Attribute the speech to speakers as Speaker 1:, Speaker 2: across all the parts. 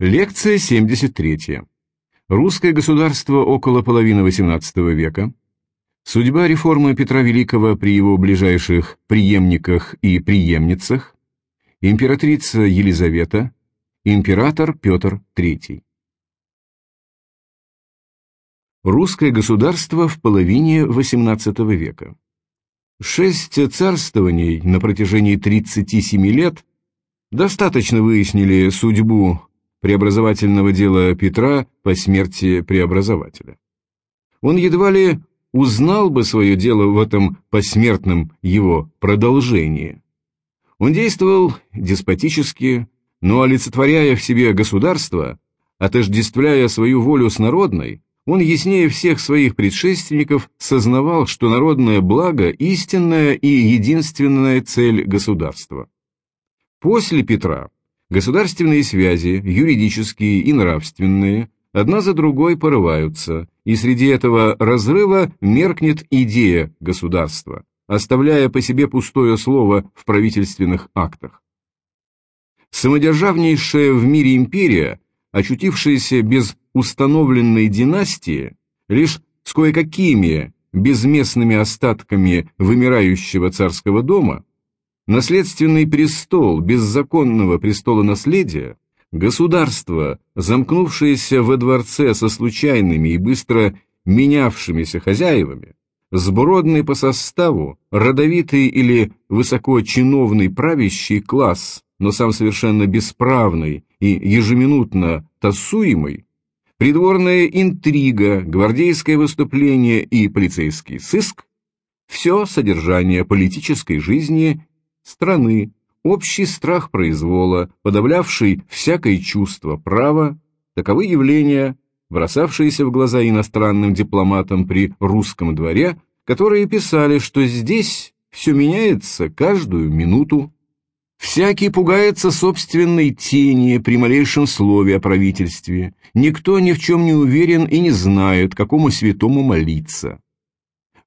Speaker 1: Лекция 73. Русское государство около половины XVIII века. Судьба реформы Петра Великого при его ближайших преемниках и преемницах. Императрица Елизавета. Император Петр III. Русское государство в половине XVIII века. Шесть царствований на протяжении 37 лет достаточно выяснили судьбу преобразовательного дела Петра по смерти преобразователя. Он едва ли узнал бы свое дело в этом посмертном его продолжении. Он действовал деспотически, но олицетворяя в себе государство, отождествляя свою волю с народной, он яснее всех своих предшественников сознавал, что народное благо – истинная и единственная цель государства. После Петра Государственные связи, юридические и нравственные, одна за другой порываются, и среди этого разрыва меркнет идея государства, оставляя по себе пустое слово в правительственных актах. Самодержавнейшая в мире империя, очутившаяся без установленной династии, лишь с кое-какими безместными остатками вымирающего царского дома, наследственный престол беззаконного престола наследия, государство, замкнувшееся во дворце со случайными и быстро менявшимися хозяевами, сбродный по составу, родовитый или высокочиновный правящий класс, но сам совершенно бесправный и ежеминутно тасуемый, придворная интрига, гвардейское выступление и полицейский сыск – все содержание политической жизни страны, общий страх произвола, подавлявший всякое чувство права, таковы явления, бросавшиеся в глаза иностранным дипломатам при русском дворе, которые писали, что здесь все меняется каждую минуту. Всякий пугается собственной тени при малейшем слове о правительстве, никто ни в чем не уверен и не знает, какому святому молиться.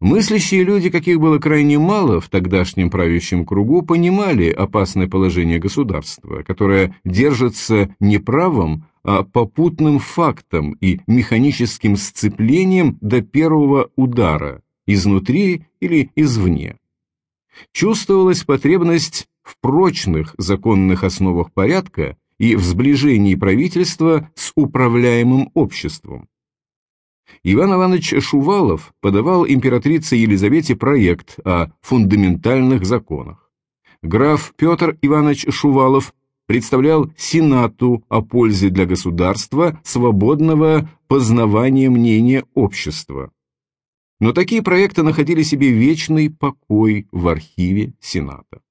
Speaker 1: Мыслящие люди, каких было крайне мало в тогдашнем правящем кругу, понимали опасное положение государства, которое держится не правом, а попутным фактом и механическим сцеплением до первого удара, изнутри или извне. Чувствовалась потребность в прочных законных основах порядка и в сближении правительства с управляемым обществом. Иван Иванович Шувалов подавал императрице Елизавете проект о фундаментальных законах. Граф Петр Иванович Шувалов представлял Сенату о пользе для государства свободного познавания мнения общества. Но такие проекты находили себе вечный покой в архиве Сената.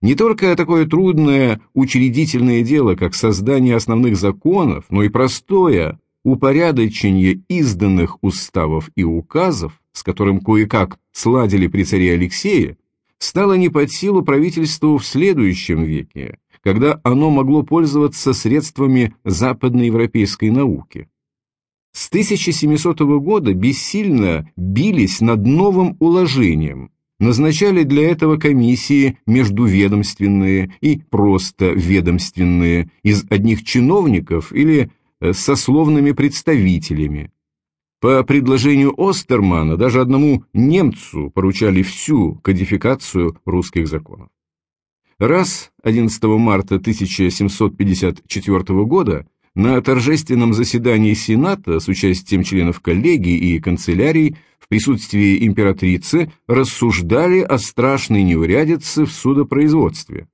Speaker 1: Не только такое трудное учредительное дело, как создание основных законов, но и простое упорядочение изданных уставов и указов, с которым кое-как сладили при царе Алексее, стало не под силу правительству в следующем веке, когда оно могло пользоваться средствами западноевропейской науки. С 1700 года бессильно бились над новым уложением, назначали для этого комиссии междуведомственные и просто ведомственные из одних чиновников или с сословными представителями. По предложению Остермана даже одному немцу поручали всю кодификацию русских законов. Раз 11 марта 1754 года на торжественном заседании Сената с участием членов коллегии и канцелярий в присутствии императрицы рассуждали о страшной неурядице в судопроизводстве.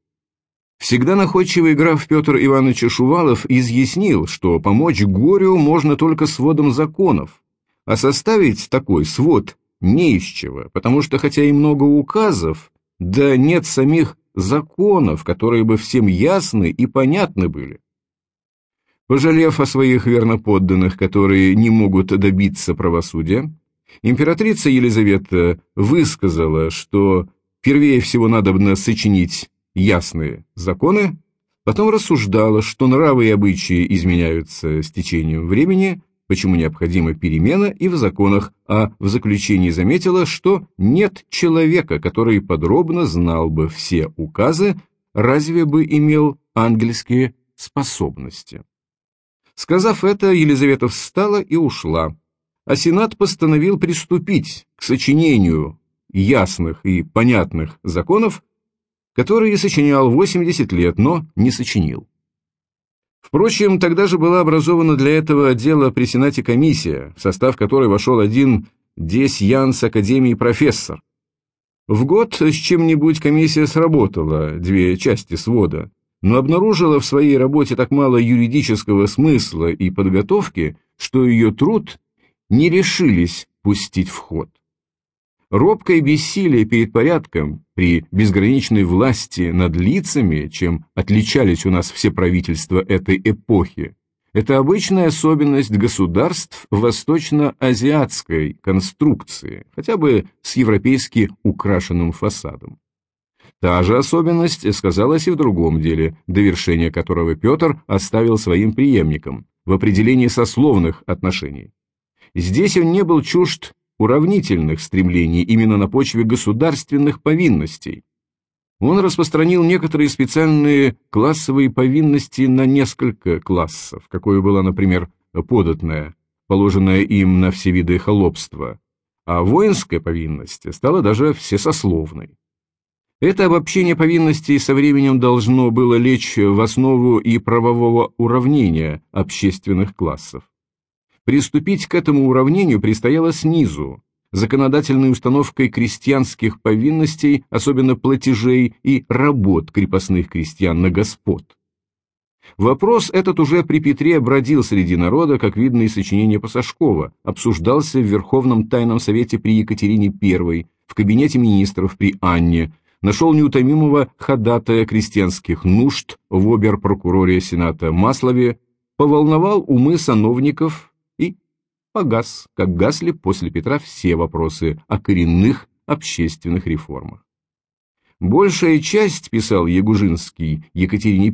Speaker 1: Всегда находчивый граф Петр Иванович Шувалов изъяснил, что помочь горю можно только сводом законов, а составить такой свод не из чего, потому что хотя и много указов, да нет самих законов, которые бы всем ясны и понятны были. Пожалев о своих верноподданных, которые не могут добиться правосудия, императрица Елизавета высказала, что первее всего надобно сочинить ясные законы, потом рассуждала, что нравы и обычаи изменяются с течением времени, почему необходима перемена и в законах, а в заключении заметила, что нет человека, который подробно знал бы все указы, разве бы имел ангельские способности. Сказав это, Елизавета встала и ушла, а Сенат постановил приступить к сочинению ясных и понятных законов, которые сочинял 80 лет, но не сочинил. Впрочем, тогда же была образована для этого отдела при Сенате комиссия, в состав которой вошел один Десь Янс Академии профессор. В год с чем-нибудь комиссия сработала, две части свода, но обнаружила в своей работе так мало юридического смысла и подготовки, что ее труд не решились пустить в ход. Робкое бессилие перед порядком при безграничной власти над лицами, чем отличались у нас все правительства этой эпохи, это обычная особенность государств восточно-азиатской конструкции, хотя бы с европейски украшенным фасадом. Та же особенность сказалась и в другом деле, довершение которого Петр оставил своим преемникам в определении сословных отношений. Здесь он не был чужд уравнительных стремлений именно на почве государственных повинностей. Он распространил некоторые специальные классовые повинности на несколько классов, какое была, например, податная, положенная им на все виды холопства, а воинская повинность стала даже всесословной. Это обобщение повинностей со временем должно было лечь в основу и правового уравнения общественных классов. Приступить к этому уравнению предстояло снизу, законодательной установкой крестьянских повинностей, особенно платежей и работ крепостных крестьян на господ. Вопрос этот уже при Петре бродил среди народа, как видно из сочинения Пасашкова, обсуждался в Верховном Тайном Совете при Екатерине I, в Кабинете министров при Анне, нашел неутомимого ходатая крестьянских нужд в обер-прокуроре Сената Маслове, поволновал умы сановников погас, как гасли после Петра все вопросы о коренных общественных реформах. Большая часть, писал Ягужинский Екатерине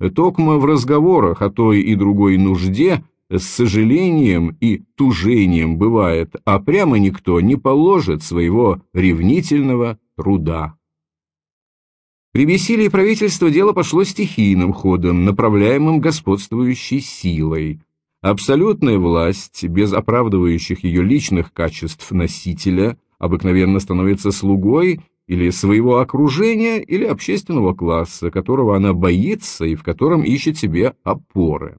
Speaker 1: I, токмо в разговорах о той и другой нужде с сожалением и тужением бывает, а прямо никто не положит своего ревнительного труда. При бессилии правительства дело пошло стихийным ходом, направляемым господствующей силой. Абсолютная власть, без оправдывающих ее личных качеств носителя, обыкновенно становится слугой или своего окружения, или общественного класса, которого она боится и в котором ищет себе опоры.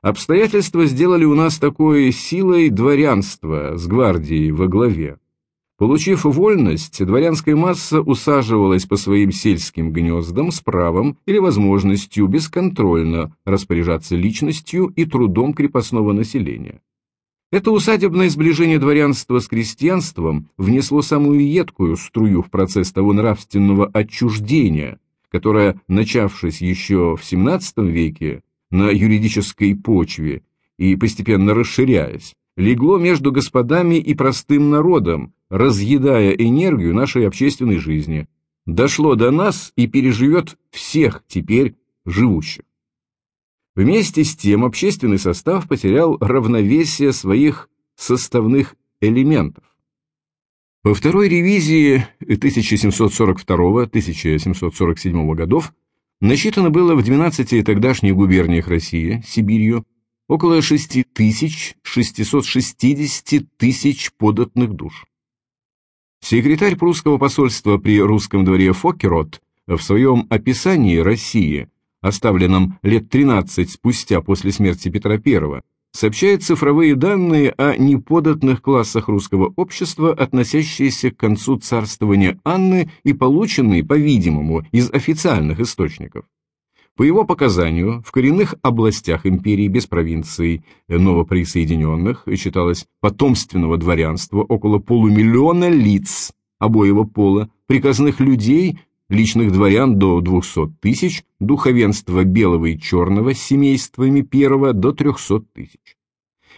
Speaker 1: Обстоятельства сделали у нас такой силой дворянство с гвардией во главе. Получив вольность, дворянская масса усаживалась по своим сельским гнездам с правом или возможностью бесконтрольно распоряжаться личностью и трудом крепостного населения. Это усадебное сближение дворянства с крестьянством внесло самую едкую струю в процесс того нравственного отчуждения, которое, начавшись еще в XVII веке на юридической почве и постепенно расширяясь, легло между господами и простым народом, разъедая энергию нашей общественной жизни, дошло до нас и переживет всех теперь живущих. Вместе с тем общественный состав потерял равновесие своих составных элементов. Во второй ревизии 1742-1747 годов насчитано было в 12 тогдашних губерниях России, Сибирью, около 6660 тысяч податных душ. Секретарь прусского посольства при русском дворе Фокерот в своем описании России, оставленном лет 13 спустя после смерти Петра I, сообщает цифровые данные о неподатных классах русского общества, относящиеся к концу царствования Анны и полученные, по-видимому, из официальных источников. По его показанию, в коренных областях империи без провинций новоприсоединенных считалось потомственного дворянства около полумиллиона лиц обоего пола, приказных людей, личных дворян до 200 тысяч, духовенства белого и черного с семействами первого до 300 тысяч.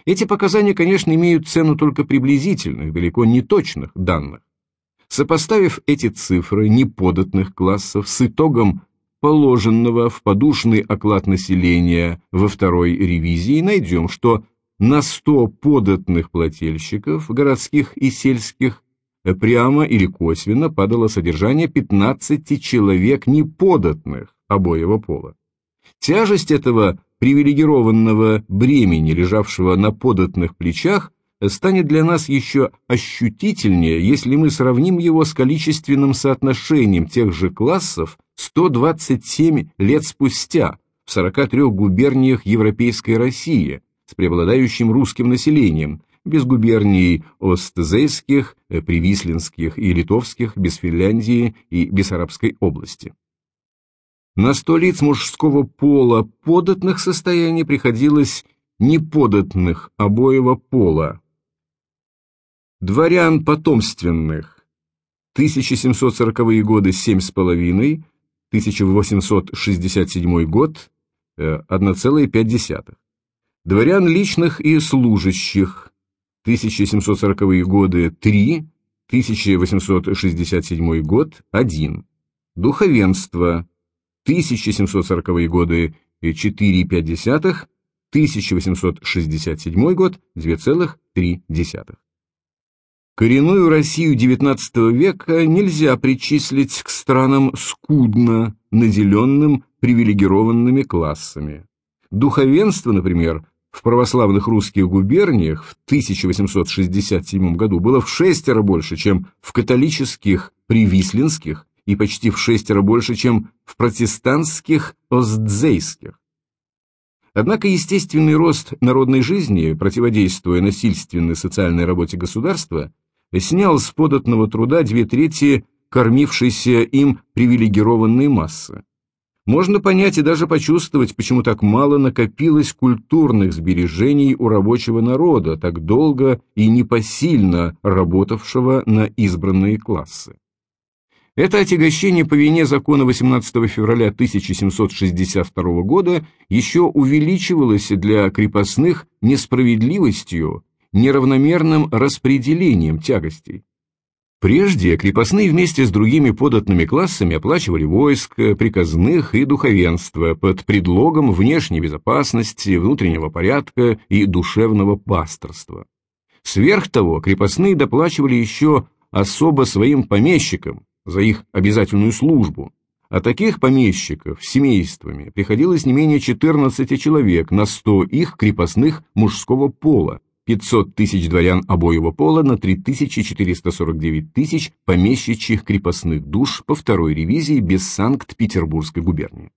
Speaker 1: Эти показания, конечно, имеют цену только приблизительных, далеко не точных данных. Сопоставив эти цифры неподатных классов с итогом положенного в подушный оклад населения во второй ревизии, найдем, что на 100 податных плательщиков, городских и сельских, прямо или косвенно падало содержание 15 человек неподатных обоего пола. Тяжесть этого привилегированного бремени, лежавшего на податных плечах, станет для нас еще ощутительнее, если мы сравним его с количественным соотношением тех же классов 127 лет спустя в 43 губерниях Европейской России с преобладающим русским населением, без губерний Остзейских, Привислинских и Литовских, без Финляндии и Бессарабской области. На сто лиц мужского пола податных состояний приходилось неподатных обоего пола. Дворян потомственных 1740-е годы 7,5, 1867 год 1,5. Э, Дворян личных и служащих 1740-е годы 3, 1867 год 1. Духовенство 1740-е годы 4,5, 1867 год 2,3. Коренную Россию XIX века нельзя причислить к странам скудно наделенным привилегированными классами. Духовенство, например, в православных русских губерниях в 1867 году было в шестеро больше, чем в католических привислинских и почти в шестеро больше, чем в протестантских оздзейских. Однако естественный рост народной жизни, противодействуя насильственной социальной работе государства, снял с податного труда две трети кормившейся им привилегированной массы. Можно понять и даже почувствовать, почему так мало накопилось культурных сбережений у рабочего народа, так долго и непосильно работавшего на избранные классы. Это отягощение по вине закона 18 февраля 1762 года еще увеличивалось для крепостных несправедливостью, неравномерным распределением тягостей. Прежде крепостные вместе с другими податными классами оплачивали войск, приказных и духовенство под предлогом внешней безопасности, внутреннего порядка и душевного пасторства. Сверх того, крепостные доплачивали еще особо своим помещикам за их обязательную службу, а таких помещиков семействами приходилось не менее 14 человек на 100 их крепостных мужского пола, 500 тысяч дворян обоего пола на 3449 тысяч помещичьих крепостных душ по второй ревизии без Санкт-Петербургской губернии.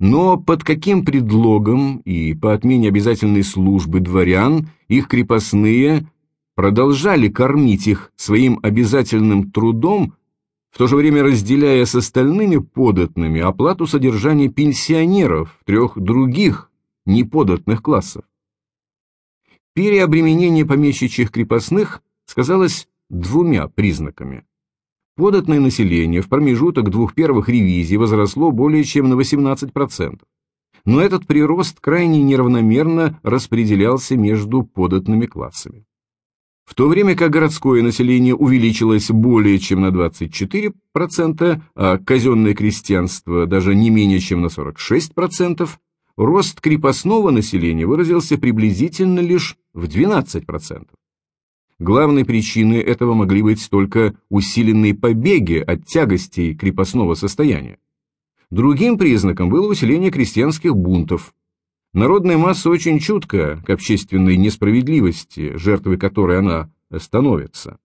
Speaker 1: Но под каким предлогом и по отмене обязательной службы дворян их крепостные продолжали кормить их своим обязательным трудом, в то же время разделяя с остальными податными оплату содержания пенсионеров трех других неподатных классов? Переобременение помещичьих крепостных сказалось двумя признаками. Податное население в промежуток двух первых ревизий возросло более чем на 18%. Но этот прирост крайне неравномерно распределялся между податными классами. В то время как городское население увеличилось более чем на 24%, а казенное крестьянство даже не менее чем на 46%, рост крепостного населения выразился приблизительно лишь в 12%. Главной причиной этого могли быть только усиленные побеги от тягостей крепостного состояния. Другим признаком было усиление крестьянских бунтов. Народная масса очень чутка к общественной несправедливости, жертвой которой она становится.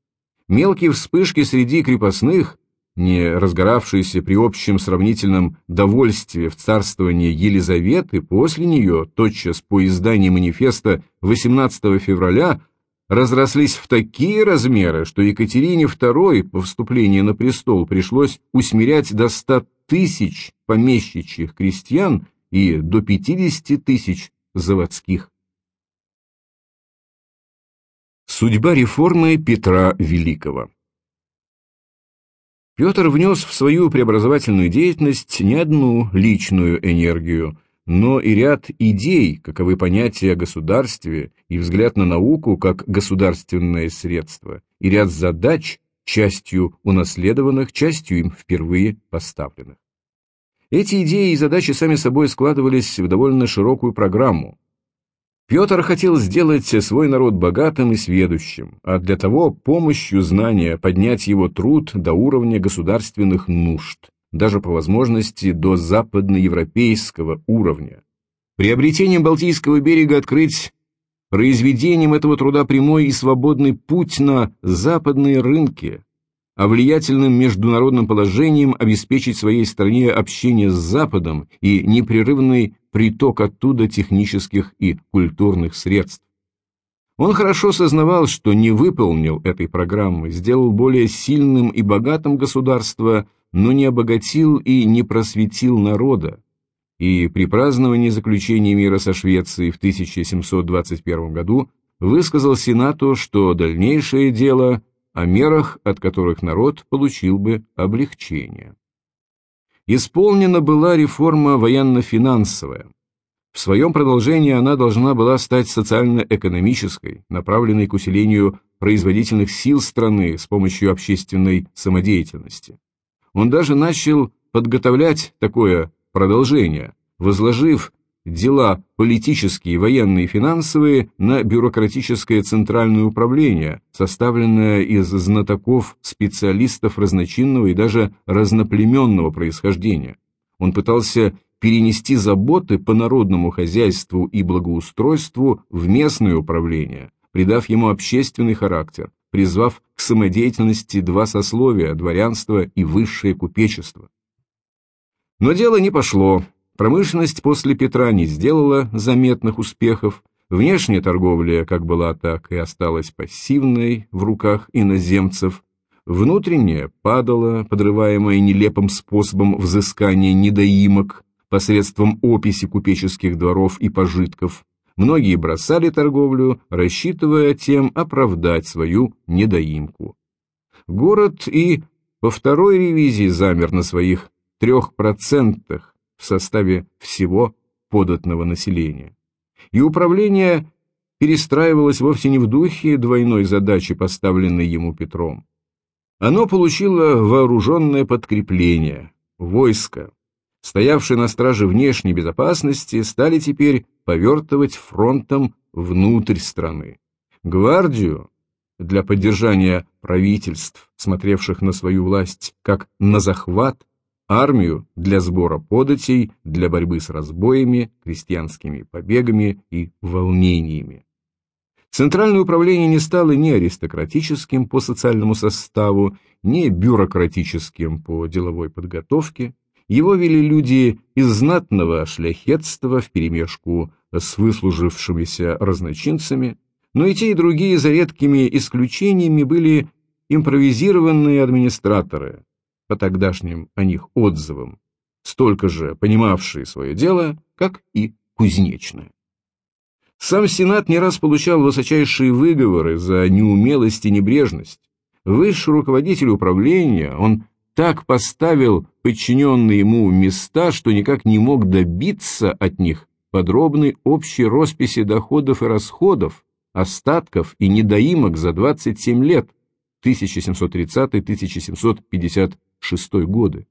Speaker 1: Мелкие вспышки среди крепостных не разгоравшиеся при общем сравнительном довольстве в царствовании Елизаветы после нее, тотчас по изданию манифеста 18 февраля, разрослись в такие размеры, что Екатерине II по вступлении на престол пришлось усмирять до 100 тысяч помещичьих крестьян и до 50 тысяч заводских. Судьба реформы Петра Великого Петр внес в свою преобразовательную деятельность не одну личную энергию, но и ряд идей, каковы понятия о государстве и взгляд на науку как государственное средство, и ряд задач, частью унаследованных, частью им впервые поставленных. Эти идеи и задачи сами собой складывались в довольно широкую программу, Петр хотел сделать свой народ богатым и сведущим, а для того помощью знания поднять его труд до уровня государственных нужд, даже по возможности до западноевропейского уровня. Приобретением Балтийского берега открыть произведением этого труда прямой и свободный путь на западные рынки, а влиятельным международным положением обеспечить своей стране общение с Западом и непрерывный приток оттуда технических и культурных средств. Он хорошо сознавал, что не выполнил этой программы, сделал более сильным и богатым государство, но не обогатил и не просветил народа. И при праздновании заключения мира со Швецией в 1721 году высказал Сенату, что дальнейшее дело о мерах, от которых народ получил бы облегчение. Исполнена была реформа военно-финансовая. В своем продолжении она должна была стать социально-экономической, направленной к усилению производительных сил страны с помощью общественной самодеятельности. Он даже начал подготовлять такое продолжение, возложив дела политические, военные и финансовые на бюрократическое центральное управление, составленное из знатоков, специалистов разночинного и даже разноплеменного происхождения. Он пытался перенести заботы по народному хозяйству и благоустройству в местное управление, придав ему общественный характер, призвав к самодеятельности два сословия – дворянство и высшее купечество. Но дело не пошло, Промышленность после Петра не сделала заметных успехов, внешняя торговля как была, так и осталась пассивной в руках иноземцев, внутренняя падала, подрываемая нелепым способом взыскания недоимок посредством описи купеческих дворов и пожитков. Многие бросали торговлю, рассчитывая тем оправдать свою недоимку. Город и по второй ревизии замер на своих трех процентах, в составе всего податного населения. И управление перестраивалось вовсе не в духе двойной задачи, поставленной ему Петром. Оно получило вооруженное подкрепление, войско. Стоявшие на страже внешней безопасности стали теперь повертывать фронтом внутрь страны. Гвардию для поддержания правительств, смотревших на свою власть как на захват, армию для сбора податей, для борьбы с разбоями, крестьянскими побегами и волнениями. Центральное управление не стало ни аристократическим по социальному составу, ни бюрократическим по деловой подготовке. Его вели люди из знатного шляхетства вперемешку с выслужившимися разночинцами, но и те, и другие, за редкими исключениями, были импровизированные администраторы, по тогдашним о них отзывам, столько же понимавшие свое дело, как и кузнечное. Сам Сенат не раз получал высочайшие выговоры за неумелость и небрежность. Высший руководитель управления, он так поставил подчиненные ему места, что никак не мог добиться от них подробной общей росписи доходов и расходов, остатков и недоимок за 27 лет, 1730-1750 1936 годы.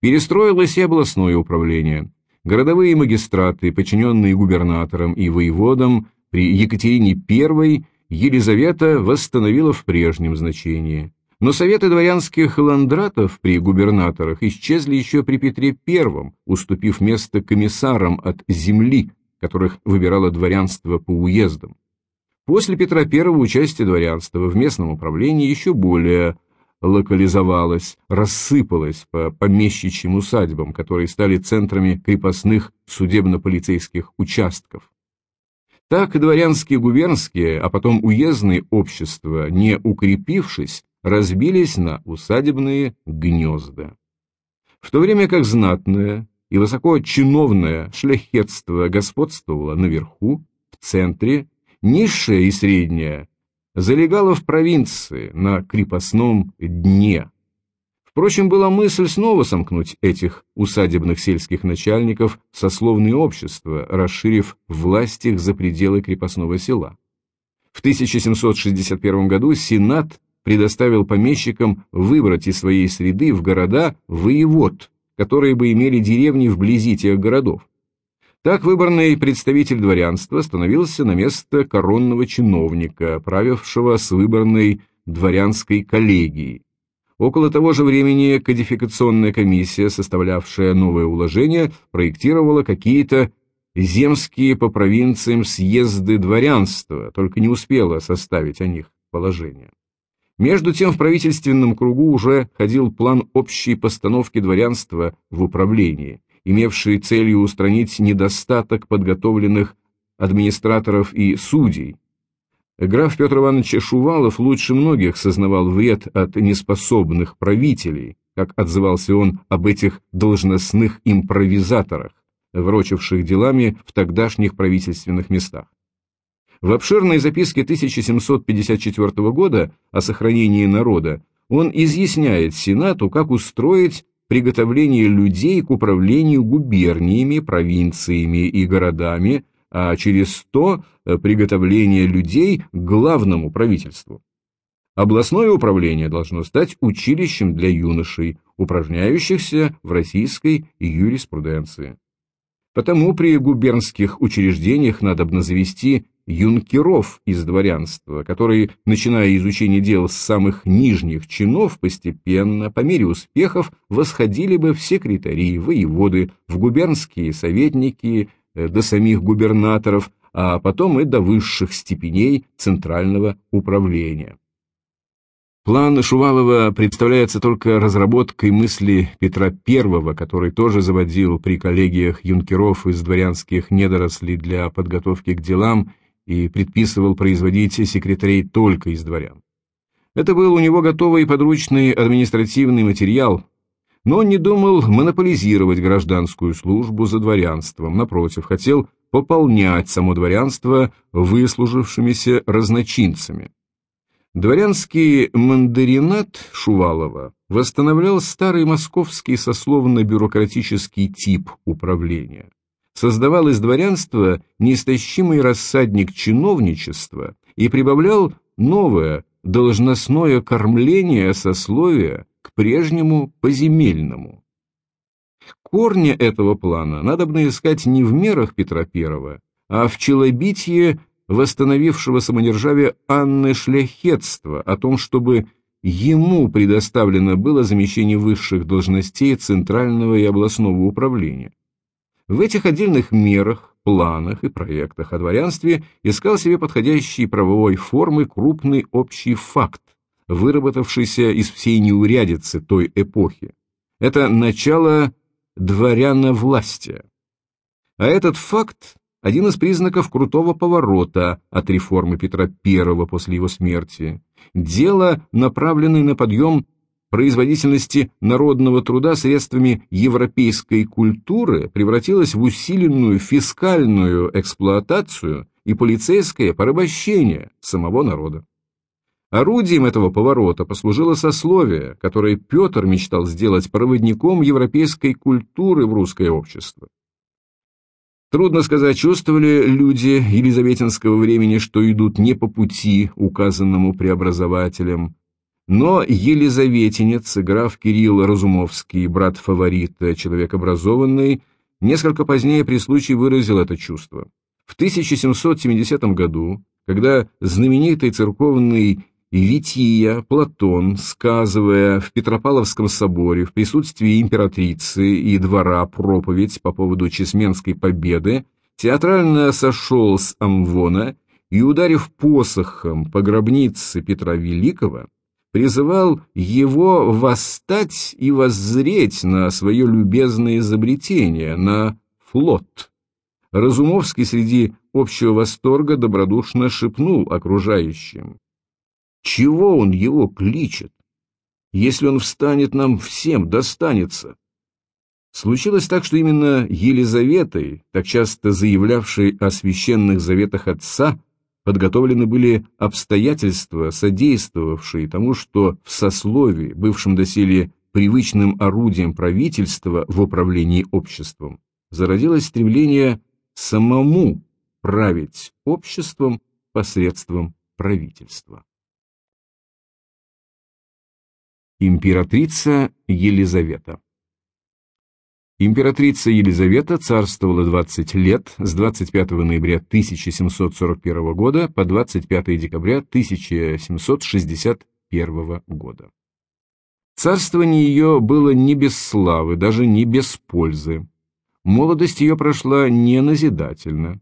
Speaker 1: Перестроилось и областное управление. Городовые магистраты, подчиненные губернаторам и воеводам, при Екатерине I Елизавета восстановила в прежнем значении. Но советы дворянских ландратов при губернаторах исчезли еще при Петре I, уступив место комиссарам от земли, которых выбирало дворянство по уездам. После Петра I участие дворянства в местном управлении еще более локализовалась, рассыпалась по помещичьим усадьбам, которые стали центрами крепостных судебно-полицейских участков. Так дворянские губернские, а потом уездные общества, не укрепившись, разбились на усадебные гнезда. В то время как знатное и высоко чиновное шляхетство господствовало наверху, в центре, низшее и среднее залегала в провинции на крепостном дне. Впрочем, была мысль снова сомкнуть этих усадебных сельских начальников в сословные общества, расширив власть их за пределы крепостного села. В 1761 году Сенат предоставил помещикам выбрать из своей среды в города воевод, которые бы имели деревни вблизи тех городов. Так выборный представитель дворянства становился на место коронного чиновника, правившего с выборной дворянской коллегией. Около того же времени кодификационная комиссия, составлявшая новое уложение, проектировала какие-то земские по провинциям съезды дворянства, только не успела составить о них положение. Между тем в правительственном кругу уже ходил план общей постановки дворянства в управлении, имевший целью устранить недостаток подготовленных администраторов и судей. Граф Петр Иванович Шувалов лучше многих сознавал вред от неспособных правителей, как отзывался он об этих должностных импровизаторах, врочивших делами в тогдашних правительственных местах. В обширной записке 1754 года о сохранении народа он изъясняет Сенату, как устроить приготовление людей к управлению губерниями, провинциями и городами, а через то э, приготовление людей к главному правительству. Областное управление должно стать училищем для юношей, упражняющихся в российской юриспруденции. Потому при губернских учреждениях надо завести юнкеров из дворянства, которые, начиная изучение дел с самых нижних чинов, постепенно, по мере успехов, восходили бы в секретари, воеводы, в губернские советники, э, до самих губернаторов, а потом и до высших степеней центрального управления. План Шувалова представляется только разработкой мысли Петра I, который тоже заводил при коллегиях юнкеров из дворянских недорослей для подготовки к делам и предписывал производить секретарей только из дворян. Это был у него готовый подручный административный материал, но он не думал монополизировать гражданскую службу за дворянством, напротив, хотел пополнять само дворянство выслужившимися разночинцами. Дворянский мандаринат Шувалова восстановлял старый московский сословно-бюрократический тип управления создавал из дворянства неистощимый рассадник чиновничества и прибавлял новое должностное кормление сословия к прежнему поземельному. Корни этого плана надо бы искать не в мерах Петра I, а в челобитии восстановившего самодержавие Анны Шляхетства о том, чтобы ему предоставлено было замещение высших должностей центрального и областного управления. В этих отдельных мерах, планах и проектах о дворянстве искал себе подходящей правовой формы крупный общий факт, выработавшийся из всей неурядицы той эпохи. Это начало дворяновластия. А этот факт – один из признаков крутого поворота от реформы Петра I после его смерти. Дело, направленное на подъем производительности народного труда средствами европейской культуры превратилась в усиленную фискальную эксплуатацию и полицейское порабощение самого народа. Орудием этого поворота послужило сословие, которое Петр мечтал сделать проводником европейской культуры в русское общество. Трудно сказать, чувствовали люди елизаветинского времени, что идут не по пути, указанному преобразователем, но елизаветинец, граф Кирилл Разумовский, брат фаворита, человек образованный, несколько позднее при случае выразил это чувство. В 1770 году, когда знаменитый церковный Вития Платон, сказывая в Петропавловском соборе в присутствии императрицы и двора проповедь по поводу Чесменской победы, театрально сошел с Амвона и, ударив посохом по гробнице Петра Великого, призывал его восстать и воззреть на свое любезное изобретение, на флот. Разумовский среди общего восторга добродушно шепнул окружающим. Чего он его кличет? Если он встанет, нам всем достанется. Случилось так, что именно Елизаветой, так часто заявлявшей о священных заветах отца, подготовлены были обстоятельства, содействовавшие тому, что в сословии, бывшем доселе привычным орудием правительства в управлении обществом, зародилось стремление самому править обществом посредством правительства. Императрица Елизавета Императрица Елизавета царствовала 20 лет с 25 ноября 1741 года по 25 декабря 1761 года. Царствование ее было не без славы, даже не без пользы. Молодость ее прошла не назидательно.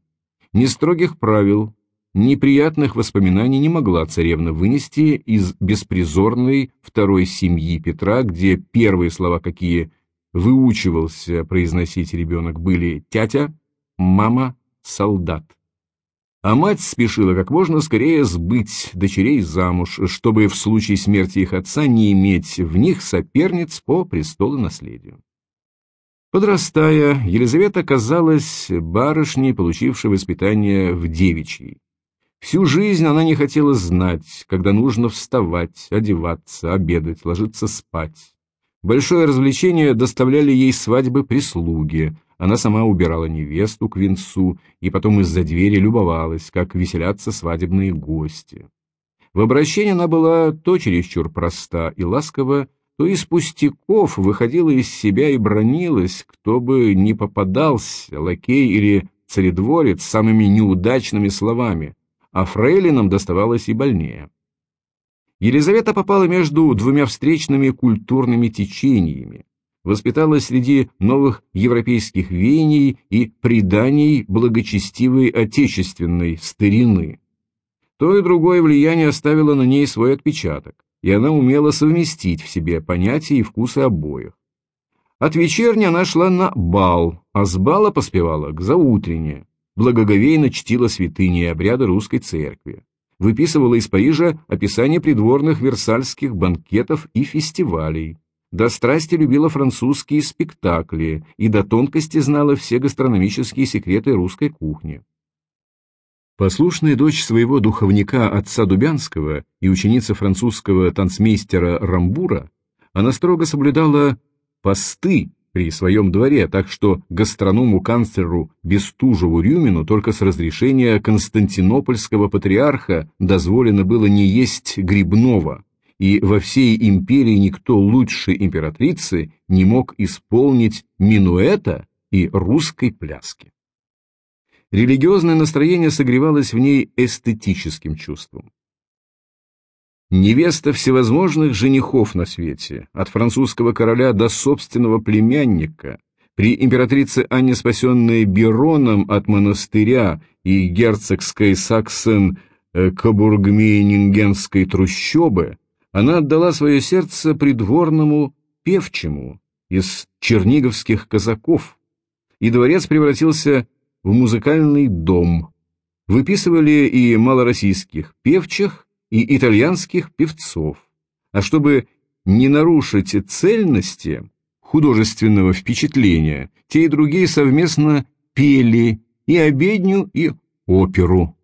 Speaker 1: Ни строгих правил, неприятных воспоминаний не могла царевна вынести из беспризорной второй семьи Петра, где первые слова, какие выучивался произносить ребенок, были «тятя», «мама», «солдат». А мать спешила как можно скорее сбыть дочерей замуж, чтобы в случае смерти их отца не иметь в них соперниц по престолу наследию. Подрастая, Елизавета казалась барышней, получившей воспитание в девичьей. Всю жизнь она не хотела знать, когда нужно вставать, одеваться, обедать, ложиться спать. Большое развлечение доставляли ей свадьбы прислуги. Она сама убирала невесту к венцу и потом из-за двери любовалась, как веселятся свадебные гости. В обращении она была то чересчур проста и ласкова, то из пустяков выходила из себя и бронилась, кто бы не попадался, лакей или царедворец, самыми неудачными словами, а фрейлинам доставалось и больнее. Елизавета попала между двумя встречными культурными течениями, воспиталась среди новых европейских веяний и преданий благочестивой отечественной старины. То и другое влияние оставило на ней свой отпечаток, и она умела совместить в себе понятия и вкусы обоих. От вечерни она шла на бал, а с бала поспевала к заутренне, благоговейно чтила святыни и обряды русской церкви выписывала из Парижа описание придворных версальских банкетов и фестивалей. До страсти любила французские спектакли и до тонкости знала все гастрономические секреты русской кухни. Послушная дочь своего духовника отца Дубянского и ученица французского танцмейстера Рамбура, она строго соблюдала посты при своем дворе, так что гастроному-канцлеру Бестужеву-Рюмину только с разрешения константинопольского патриарха дозволено было не есть грибного, и во всей империи никто лучше императрицы не мог исполнить минуэта и русской пляски. Религиозное настроение согревалось в ней эстетическим чувством. Невеста всевозможных женихов на свете, от французского короля до собственного племянника, при императрице Анне спасенной Бироном от монастыря и герцогской Саксен э, Кабургмейнингенской трущобы, она отдала свое сердце придворному певчему из черниговских казаков, и дворец превратился в музыкальный дом. Выписывали и малороссийских певчих, и итальянских певцов. А чтобы не нарушить цельности художественного впечатления, те и другие совместно пели и обедню, и оперу.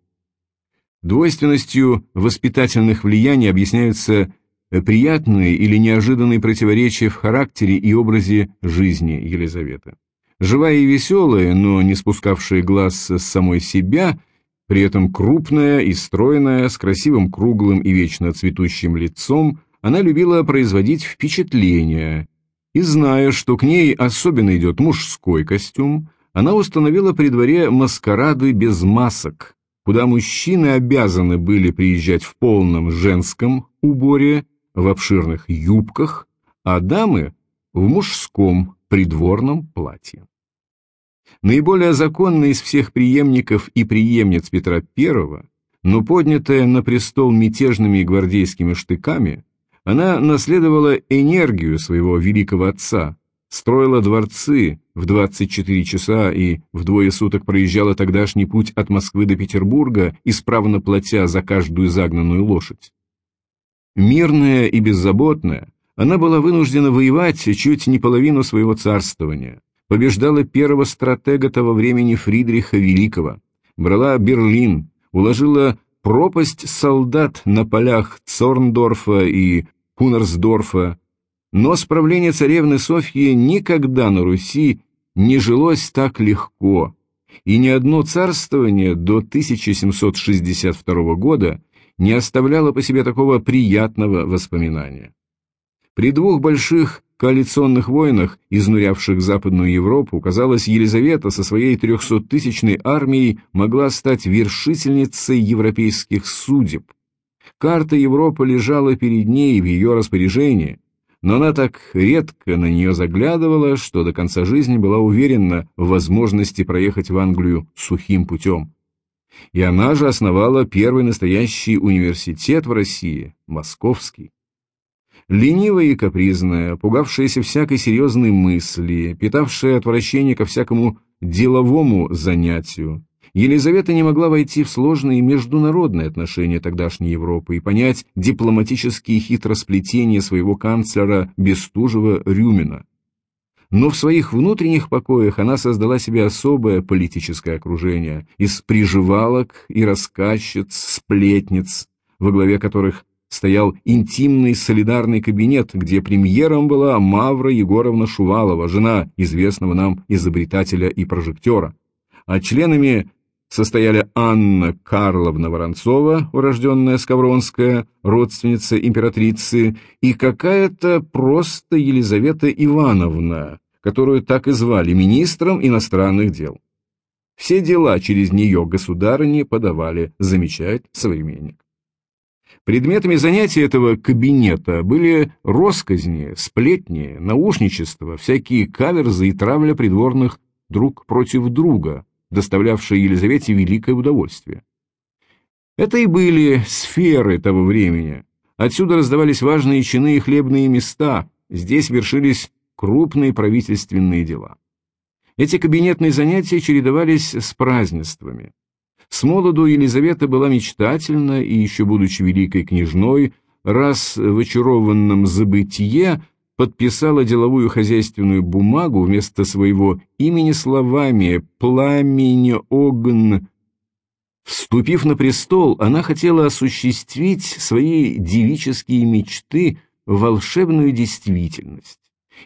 Speaker 1: Двойственностью воспитательных влияний объясняются приятные или неожиданные противоречия в характере и образе жизни Елизаветы. Живая и веселая, но не спускавшая глаз с самой себя – при этом крупная и стройная, с красивым круглым и вечно цветущим лицом, она любила производить впечатление. И зная, что к ней особенно идет мужской костюм, она установила при дворе маскарады без масок, куда мужчины обязаны были приезжать в полном женском уборе, в обширных юбках, а дамы в мужском придворном платье. Наиболее законная из всех преемников и преемниц Петра I, но поднятая на престол мятежными гвардейскими штыками, она наследовала энергию своего великого отца, строила дворцы в 24 часа и вдвое суток проезжала тогдашний путь от Москвы до Петербурга, исправно платя за каждую загнанную лошадь. Мирная и беззаботная, она была вынуждена воевать чуть не половину своего царствования, побеждала первого стратега того времени Фридриха Великого, брала Берлин, уложила пропасть солдат на полях Цорндорфа и Кунерсдорфа, но справление царевны Софьи никогда на Руси не жилось так легко, и ни одно царствование до 1762 года не оставляло по себе такого приятного воспоминания. При двух больших коалиционных войнах, изнурявших Западную Европу, казалось, Елизавета со своей трехсоттысячной армией могла стать вершительницей европейских судеб. Карта Европы лежала перед ней в ее распоряжении, но она так редко на нее заглядывала, что до конца жизни была уверена в возможности проехать в Англию сухим путем. И она же основала первый настоящий университет в России, Московский. Ленивая и капризная, пугавшаяся всякой серьезной мысли, питавшая отвращение ко всякому деловому занятию, Елизавета не могла войти в сложные международные отношения тогдашней Европы и понять дипломатические хитросплетения своего канцлера Бестужева-Рюмина. Но в своих внутренних покоях она создала себе особое политическое окружение из приживалок и рассказчиц, сплетниц, во главе которых стоял интимный солидарный кабинет, где премьером была Мавра Егоровна Шувалова, жена известного нам изобретателя и прожектора, а членами состояли Анна Карловна Воронцова, урожденная Скавронская, родственница императрицы, и какая-то просто Елизавета Ивановна, которую так и звали министром иностранных дел. Все дела через нее государыне подавали, замечает современник. Предметами занятий этого кабинета были росказни, сплетни, наушничество, всякие каверзы и травля придворных друг против друга, доставлявшие Елизавете великое удовольствие. Это и были сферы того времени. Отсюда раздавались важные чины и хлебные места, здесь вершились крупные правительственные дела. Эти кабинетные занятия чередовались с празднествами. С молоду Елизавета была мечтательна и, еще будучи великой княжной, раз в очарованном забытие подписала деловую хозяйственную бумагу вместо своего имени словами «Пламень огн». Вступив на престол, она хотела осуществить свои девические мечты волшебную действительность.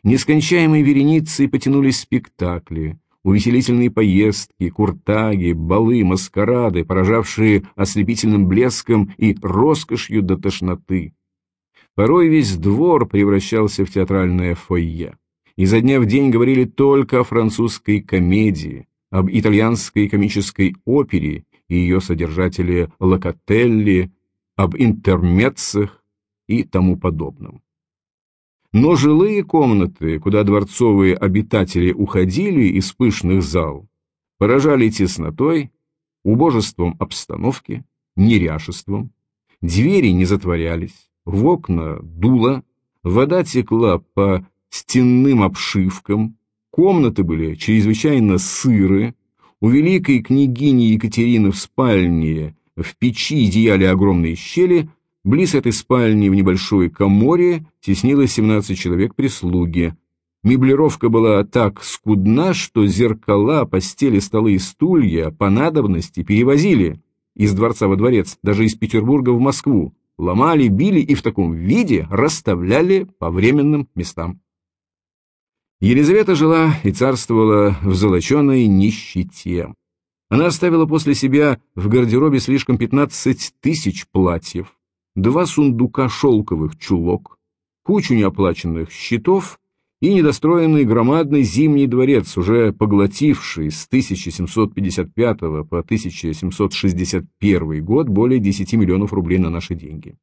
Speaker 1: Нескончаемые вереницы потянулись спектакли, увеселительные поездки, куртаги, балы, маскарады, поражавшие ослепительным блеском и роскошью до тошноты. Порой весь двор превращался в театральное фойе. Изо дня в день говорили только о французской комедии, об итальянской комической опере и ее содержателе Локотелли, об интермеццах и тому подобном. Но жилые комнаты, куда дворцовые обитатели уходили из пышных зал, поражали теснотой, убожеством обстановки, неряшеством, двери не затворялись, в окна дуло, вода текла по стенным обшивкам, комнаты были чрезвычайно сыры, у великой княгини Екатерины в спальне в печи зияли огромные щели, близ этой спальни в небольшой коморе теснилось 17 человек прислуги. Меблировка была так скудна, что зеркала, постели, столы и стулья по надобности перевозили из дворца во дворец, даже из Петербурга в Москву, ломали, били и в таком виде расставляли по временным местам. Елизавета жила и царствовала в золоченой нищете. Она оставила после себя в гардеробе слишком 15 тысяч платьев, два сундука шелковых чулок, кучу неоплаченных счетов и недостроенный громадный зимний дворец, уже поглотивший с 1755 по 1761 год более 10 миллионов рублей на наши деньги.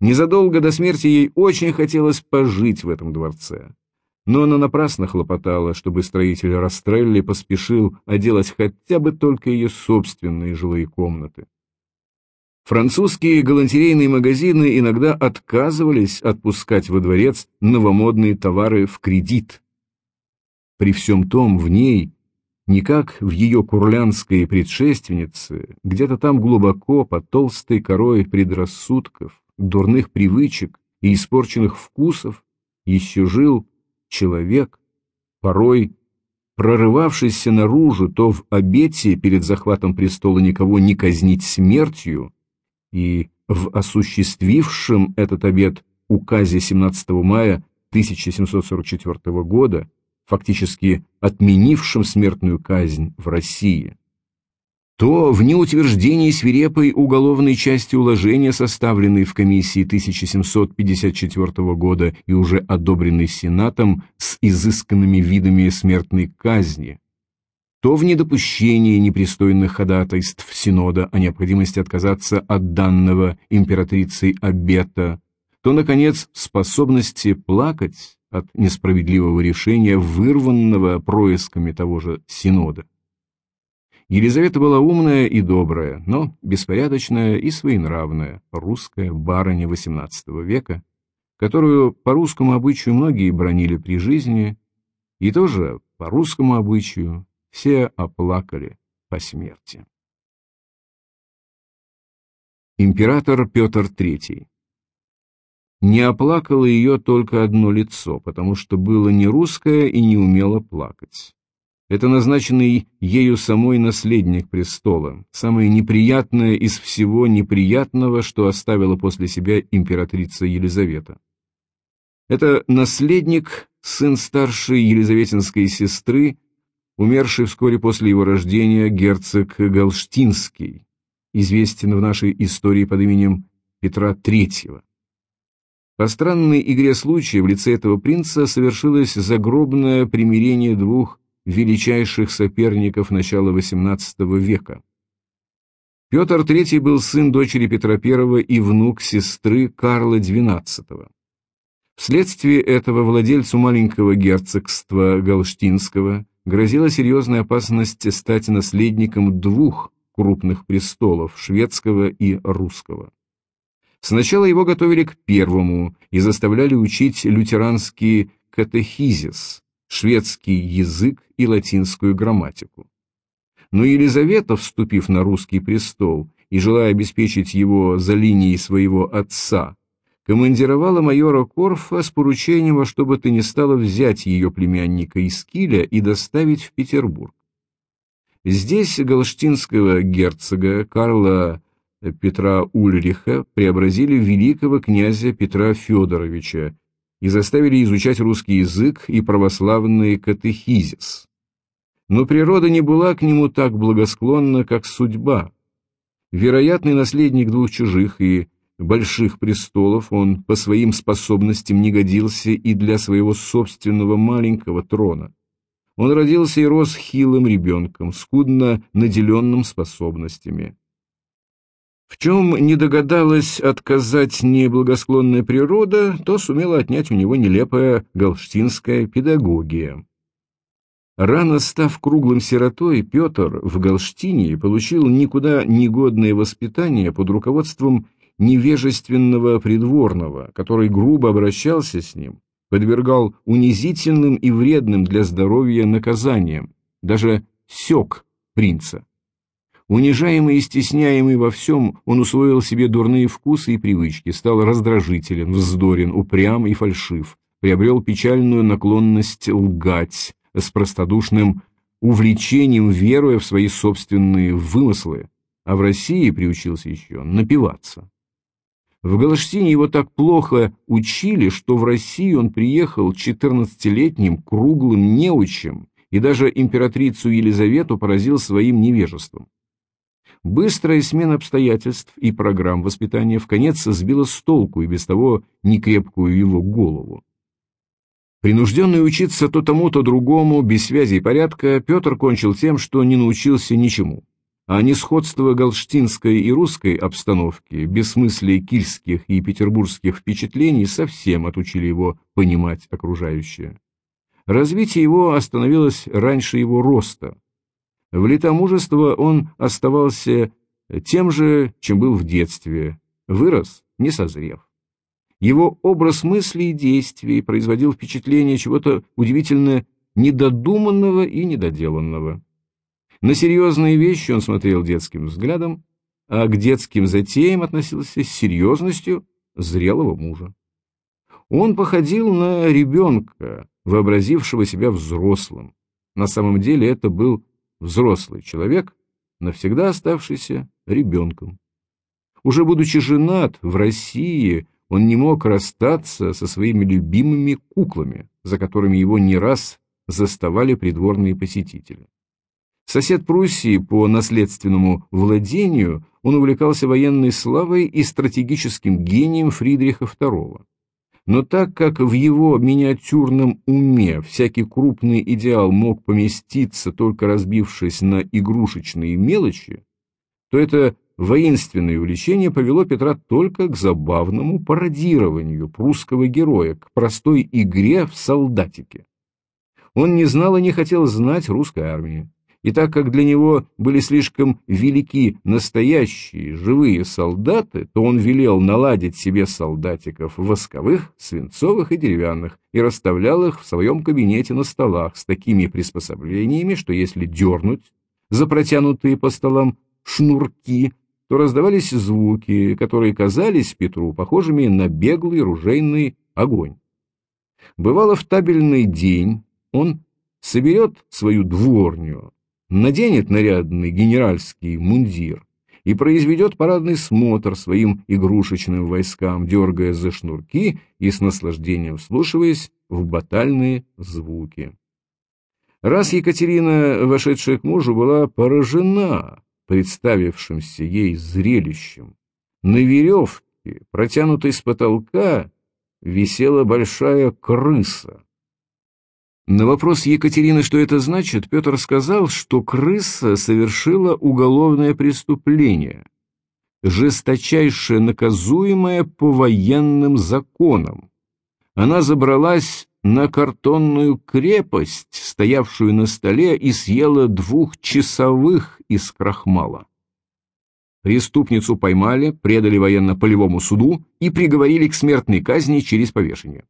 Speaker 1: Незадолго до смерти ей очень хотелось пожить в этом дворце. Но она напрасно хлопотала, чтобы строитель Растрелли поспешил оделать хотя бы только ее собственные жилые комнаты. Французские галантерейные магазины иногда отказывались отпускать во дворец новомодные товары в кредит. При всем том в ней, не как в ее курлянской предшественнице, где-то там глубоко под толстой корой предрассудков, дурных привычек и испорченных вкусов, еще жил человек, порой прорывавшийся наружу то в обете перед захватом престола никого не казнить смертью, и в осуществившем этот обет указе 17 мая 1744 года, фактически отменившем смертную казнь в России, то в неутверждении свирепой уголовной части уложения, составленной в комиссии 1754 года и уже одобренной Сенатом с изысканными видами смертной казни, то в недопущении непристойных ходатайств Синода о необходимости отказаться от данного императрицей обета, то, наконец, способности плакать от несправедливого решения, вырванного происками того же Синода. Елизавета была умная и добрая, но беспорядочная и своенравная русская барыня XVIII века, которую по русскому обычаю многие бронили при жизни, и тоже по русскому обычаю все оплакали по смерти. Император Петр III Не оплакало ее только одно лицо, потому что было не русское и не умело плакать. Это назначенный ею самой наследник престола, самое неприятное из всего неприятного, что оставила после себя императрица Елизавета. Это наследник, сын старшей елизаветинской сестры, умерший вскоре после его рождения герцог Галштинский, известен в нашей истории под именем Петра III. По странной игре случая в лице этого принца совершилось загробное примирение двух величайших соперников начала XVIII века. Петр III был сын дочери Петра I и внук сестры Карла XII. Вследствие этого владельцу маленького герцогства Галштинского грозила серьезная опасность стать наследником двух крупных престолов, шведского и русского. Сначала его готовили к первому и заставляли учить лютеранский катехизис, шведский язык и латинскую грамматику. Но Елизавета, вступив на русский престол и желая обеспечить его за линией своего отца, командировала майора Корфа с поручением во что бы то ни стало взять ее племянника из Киля и доставить в Петербург. Здесь галштинского герцога Карла Петра Ульриха преобразили в великого князя Петра Федоровича и заставили изучать русский язык и православный катехизис. Но природа не была к нему так благосклонна, как судьба. Вероятный наследник двух чужих и больших престолов, он по своим способностям не годился и для своего собственного маленького трона. Он родился и рос хилым ребенком, скудно наделенным способностями. В чем не догадалась отказать неблагосклонная природа, то сумела отнять у него нелепая галштинская педагогия. Рано став круглым сиротой, Петр в Галштине получил никуда негодное воспитание под руководством невежественного придворного, который грубо обращался с ним, подвергал унизительным и вредным для здоровья наказаниям, даже сёк принца. Унижаемый и стесняемый во всем, он усвоил себе дурные вкусы и привычки, стал раздражителен, вздорен, упрям и фальшив, приобрел печальную наклонность лгать, с простодушным увлечением веруя в свои собственные вымыслы, а в России приучился еще напиваться. В Галштине его так плохо учили, что в Россию он приехал 14-летним круглым неучем и даже императрицу Елизавету поразил своим невежеством. Быстрая смена обстоятельств и программ воспитания в конец сбила с толку и без того некрепкую его голову. Принужденный учиться то тому, то другому, без связи и порядка, Петр кончил тем, что не научился ничему а несходство галштинской и русской обстановки, бессмыслие кильских и петербургских впечатлений совсем отучили его понимать окружающее. Развитие его остановилось раньше его роста. В летомужество он оставался тем же, чем был в детстве, вырос, не созрев. Его образ мысли и действий производил впечатление чего-то удивительно недодуманного и недоделанного. На серьезные вещи он смотрел детским взглядом, а к детским затеям относился с серьезностью зрелого мужа. Он походил на ребенка, вообразившего себя взрослым. На самом деле это был взрослый человек, навсегда оставшийся ребенком. Уже будучи женат в России, он не мог расстаться со своими любимыми куклами, за которыми его не раз заставали придворные посетители. Сосед Пруссии по наследственному владению, он увлекался военной славой и стратегическим гением Фридриха II. Но так как в его миниатюрном уме всякий крупный идеал мог поместиться, только разбившись на игрушечные мелочи, то это воинственное увлечение повело Петра только к забавному пародированию прусского героя, к простой игре в солдатике. Он не знал и не хотел знать русской армии. И так как для него были слишком велики настоящие живые солдаты, то он велел наладить себе солдатиков восковых, свинцовых и деревянных и расставлял их в своем кабинете на столах с такими приспособлениями, что если дернуть за протянутые по столам шнурки, то раздавались звуки, которые казались Петру похожими на беглый ружейный огонь. Бывало в табельный день он соберет свою дворню, наденет нарядный генеральский мундир и произведет парадный смотр своим игрушечным войскам, дергая за шнурки и с наслаждением вслушиваясь в батальные звуки. Раз Екатерина, вошедшая к мужу, была поражена представившимся ей зрелищем. На веревке, протянутой с потолка, висела большая крыса. На вопрос Екатерины, что это значит, Петр сказал, что крыса совершила уголовное преступление, жесточайше наказуемое по военным законам. Она забралась на картонную крепость, стоявшую на столе, и съела двух часовых из крахмала. Преступницу поймали, предали военно-полевому суду и приговорили к смертной казни через повешение.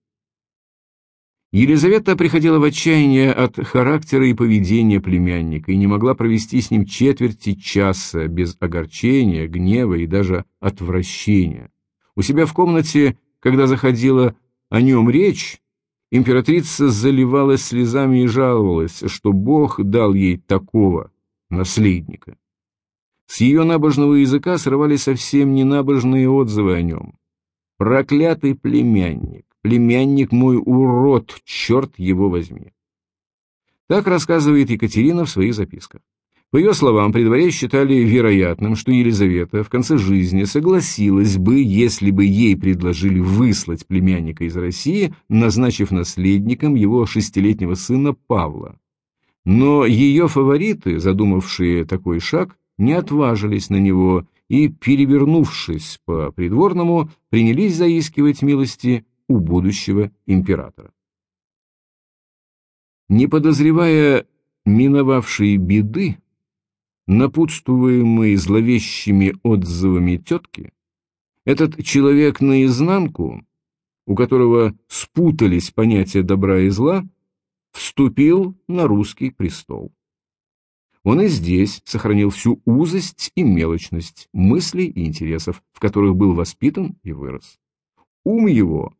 Speaker 1: Елизавета приходила в отчаяние от характера и поведения племянника и не могла провести с ним четверти часа без огорчения, гнева и даже отвращения. У себя в комнате, когда заходила о нем речь, императрица заливалась слезами и жаловалась, что Бог дал ей такого наследника. С ее набожного языка срывали совсем ненабожные отзывы о нем. Проклятый племянник, племянник мой урод, черт его возьми. Так рассказывает Екатерина в своих записках. По ее словам, при дворе считали вероятным, что Елизавета в конце жизни согласилась бы, если бы ей предложили выслать племянника из России, назначив наследником его шестилетнего сына Павла. Но ее фавориты, задумавшие такой шаг, не отважились на него и, перевернувшись по придворному, принялись заискивать милости у будущего императора. Не подозревая миновавшие беды, напутствуемые зловещими отзывами тетки, этот человек наизнанку, у которого спутались понятия добра и зла, вступил на русский престол. Он и здесь сохранил всю узость и мелочность мыслей и интересов, в которых был воспитан и вырос. Ум его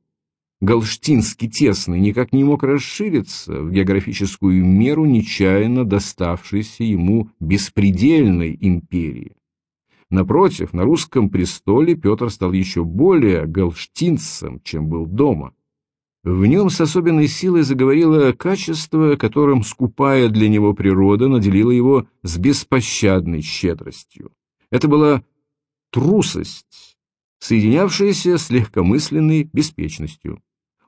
Speaker 1: Галштинский тесный никак не мог расшириться в географическую меру нечаянно доставшейся ему беспредельной империи. Напротив, на русском престоле Петр стал еще более галштинцем, чем был дома. В нем с особенной силой заговорило качество, которым скупая для него природа наделила его с беспощадной щедростью. Это была трусость, соединявшаяся с легкомысленной беспечностью.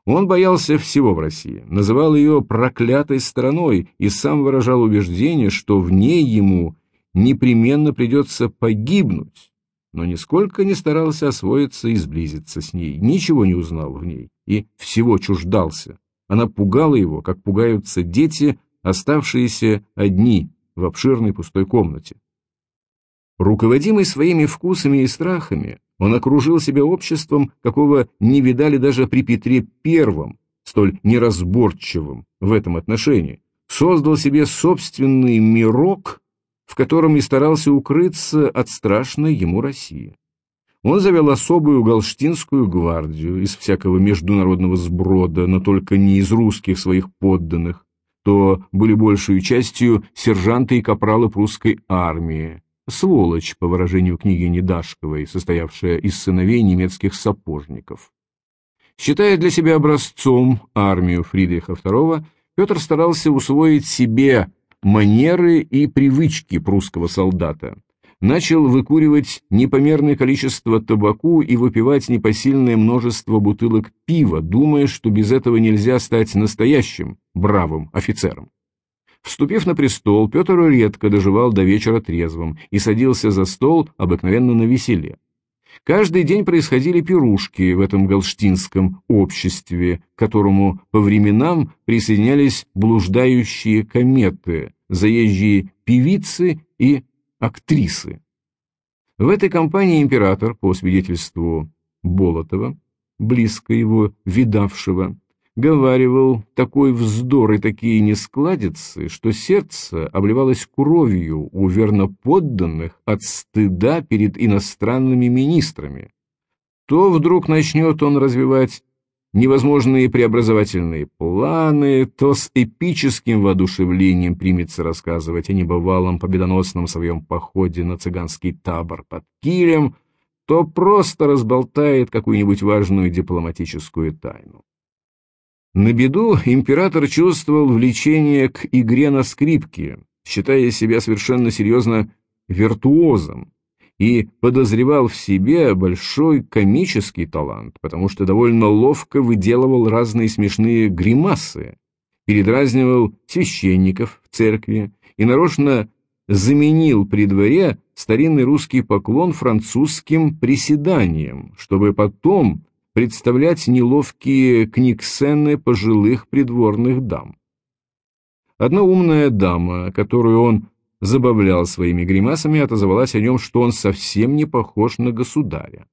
Speaker 1: Он боялся всего в России, называл ее проклятой страной и сам выражал убеждение, что в ней ему непременно придется погибнуть, но нисколько не старался освоиться и сблизиться с ней, ничего не узнал в ней и всего чуждался. Она пугала его, как пугаются дети, оставшиеся одни в обширной пустой комнате. Руководимый своими вкусами и страхами, он окружил себя обществом, какого не видали даже при Петре Первом, столь неразборчивым в этом отношении. Создал себе собственный мирок, в котором и старался укрыться от страшной ему России. Он завел особую галштинскую гвардию из всякого международного сброда, но только не из русских своих подданных, то были большей частью сержанты и капралы прусской армии, сволочь, по выражению княгини Дашковой, состоявшая из сыновей немецких сапожников. Считая для себя образцом армию Фридриха II, Петр старался усвоить себе манеры и привычки прусского солдата. Начал выкуривать непомерное количество табаку и выпивать непосильное множество бутылок пива, думая, что без этого нельзя стать настоящим бравым офицером. Вступив на престол, Петр редко доживал до вечера трезвым и садился за стол обыкновенно на веселе. Каждый день происходили пирушки в этом галштинском обществе, к которому по временам присоединялись блуждающие кометы, заезжие певицы и актрисы. В этой компании император, по свидетельству Болотова, близко его видавшего, говаривал такой вздор и такие нескладицы, что сердце обливалось кровью у верноподданных от стыда перед иностранными министрами. То вдруг начнет он развивать невозможные преобразовательные планы, то с эпическим воодушевлением примется рассказывать о небывалом победоносном своем походе на цыганский табор под Килем, то просто разболтает какую-нибудь важную дипломатическую тайну. На беду император чувствовал влечение к игре на скрипке, считая себя совершенно серьезно виртуозом, и подозревал в себе большой комический талант, потому что довольно ловко выделывал разные смешные гримасы, передразнивал священников в церкви и нарочно заменил при дворе старинный русский поклон французским приседанием, чтобы потом представлять неловкие книгсцены пожилых придворных дам. Одна умная дама, которую он забавлял своими гримасами, отозвалась о нем, что он совсем не похож на государя.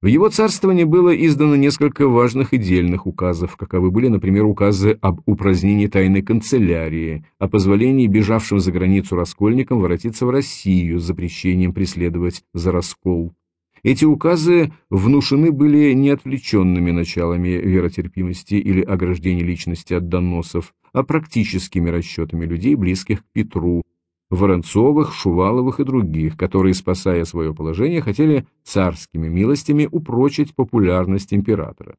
Speaker 1: В его царствовании было издано несколько важных и дельных указов, каковы были, например, указы об упразднении тайной канцелярии, о позволении бежавшим за границу раскольникам воротиться в Россию с запрещением преследовать за раскол, эти указы внушены были не отвлеченными началами веротерпимости или ограждения личности от доносов, а практическими расчетами людей, близких к Петру, Воронцовых, Шуваловых и других, которые, спасая свое положение, хотели царскими милостями упрочить популярность императора.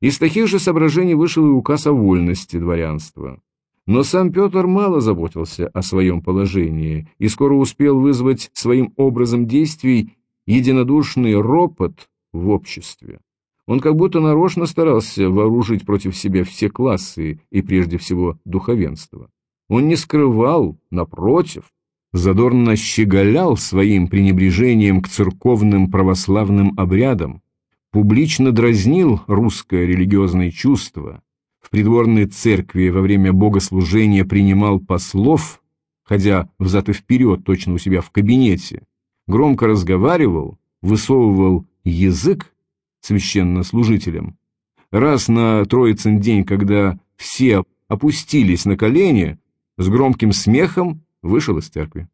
Speaker 1: Из таких же соображений вышел и указ о вольности дворянства. Но сам Петр мало заботился о своем положении и скоро успел вызвать своим образом действий единодушный ропот в обществе. Он как будто нарочно старался вооружить против себя все классы и прежде всего духовенство. Он не скрывал, напротив, задорно щеголял своим пренебрежением к церковным православным обрядам, публично дразнил русское религиозное чувство, в придворной церкви во время богослужения принимал послов, ходя взад и вперед точно у себя в кабинете, громко разговаривал, высовывал язык священнослужителям. Раз на Троицын день, когда все опустились на колени, с громким смехом вышел из церкви.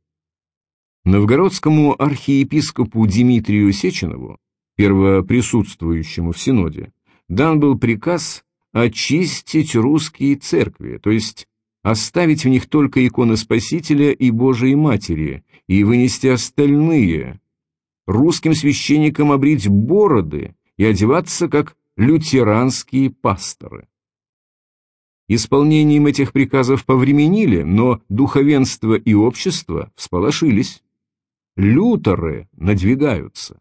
Speaker 1: Новгородскому архиепископу Дмитрию Сеченову, первоприсутствующему в Синоде, дан был приказ очистить русские церкви, то есть оставить в них только иконы Спасителя и Божией Матери и вынести остальные, русским священникам обрить бороды и одеваться как лютеранские пасторы. Исполнением этих приказов повременили, но духовенство и общество всполошились. Лютеры надвигаются.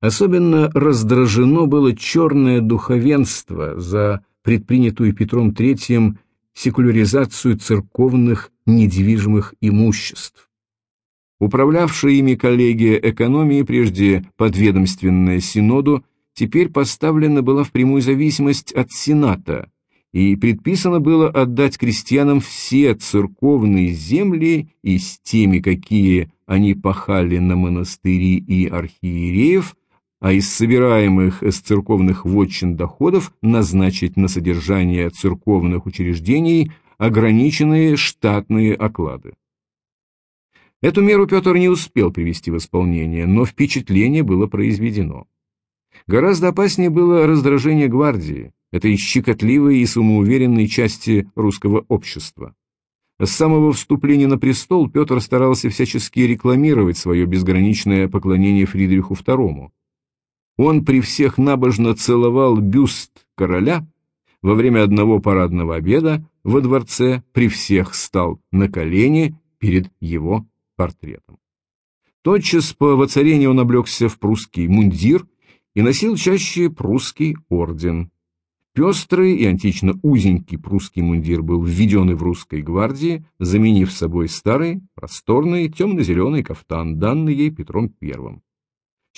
Speaker 1: Особенно раздражено было черное духовенство за предпринятую Петром III секуляризацию церковных недвижимых имуществ. Управлявшая ими коллегия экономии, прежде подведомственная Синоду, теперь поставлена была в прямую зависимость от Сената, и предписано было отдать крестьянам все церковные земли и с теми, какие они пахали на монастыри и архиереев, а из собираемых с церковных вотчин доходов назначить на содержание церковных учреждений ограниченные штатные оклады. Эту меру Петр не успел привести в исполнение, но впечатление было произведено. Гораздо опаснее было раздражение гвардии, этой щекотливой и самоуверенной части русского общества. С самого вступления на престол Петр старался всячески рекламировать свое безграничное поклонение Фридриху II, он при всех набожно целовал бюст короля, во время одного парадного обеда во дворце при всех стал на колени перед его портретом. Тотчас по воцарению он облегся в прусский мундир и носил чаще прусский орден. Пестрый и антично узенький прусский мундир был введен и в русской гвардии, заменив собой старый, просторный, темно-зеленый кафтан, данный ей Петром I.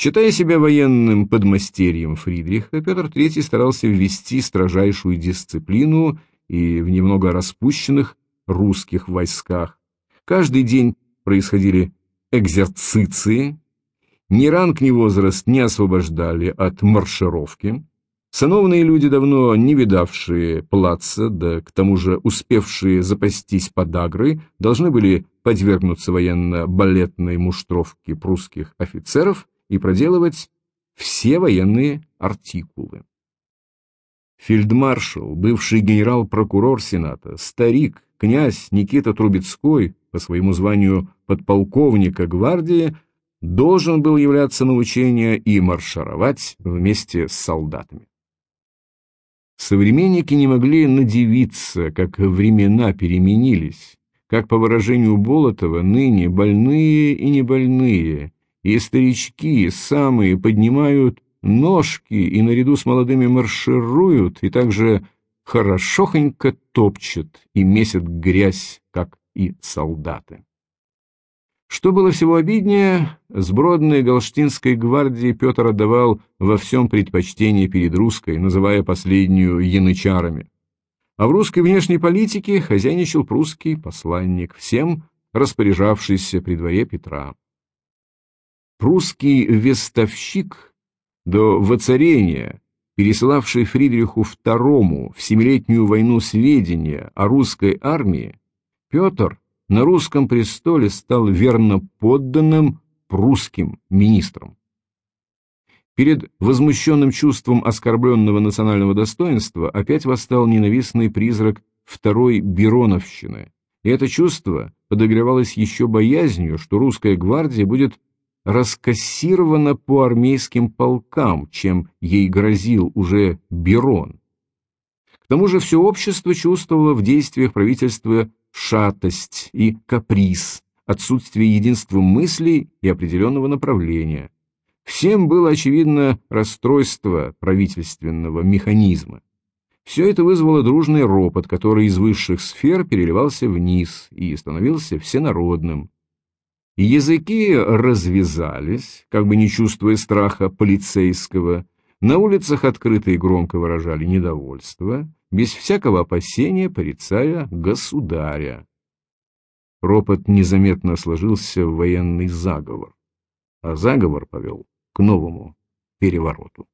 Speaker 1: Считая себя военным подмастерьем Фридриха, Петр III старался ввести строжайшую дисциплину и в немного распущенных русских войсках. Каждый день происходили экзерциции, ни ранг, ни возраст не освобождали от маршировки. Сановные люди, давно не видавшие плаца, да к тому же успевшие запастись подагрой, должны были подвергнуться военно-балетной муштровке прусских офицеров и проделывать все военные артикулы. Фельдмаршал, бывший генерал-прокурор Сената, старик, князь Никита Трубецкой, по своему званию подполковника гвардии, должен был являться на учения и маршировать вместе с солдатами. Современники не могли надевиться, как времена переменились, как по выражению Болотова ныне больные и небольные, и старички самые поднимают ножки и наряду с молодыми маршируют, и также хорошохонько топчут и месят грязь, как и солдаты. Что было всего обиднее, сбродной галштинской гвардии Петр отдавал во всем предпочтение перед русской, называя последнюю янычарами. А в русской внешней политике хозяйничал прусский посланник, всем распоряжавшийся при дворе Петра. Прусский вестовщик до воцарения, пересылавший Фридриху II в Семилетнюю войну сведения о русской армии, Петр на русском престоле стал верно подданным прусским министром. Перед возмущенным чувством оскорбленного национального достоинства опять восстал ненавистный призрак второй Бероновщины, и это чувство подогревалось еще боязнью, что русская гвардия будет раскассирована по армейским полкам, чем ей грозил уже Берон. К тому же все общество чувствовало в действиях правительства шатость и каприз, отсутствие единства мыслей и определенного направления. Всем было очевидно расстройство правительственного механизма. Все это вызвало дружный ропот, который из высших сфер переливался вниз и становился всенародным. Языки развязались, как бы не чувствуя страха полицейского, на улицах открыто и громко выражали недовольство, без всякого опасения порицая государя. Ропот незаметно сложился в военный заговор, а заговор повел к новому перевороту.